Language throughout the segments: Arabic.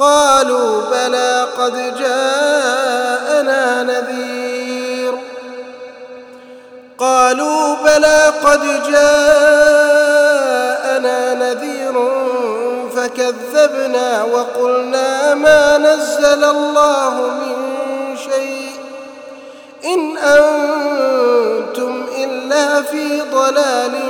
قالوا بلى قد جاءنا نذير. قالوا بلى قد جاءنا نذير فكذبنا وقلنا ما نزل الله من شيء. إن أنتم إلا في ضلال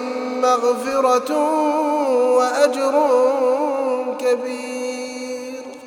مغفرة وأجر كبير.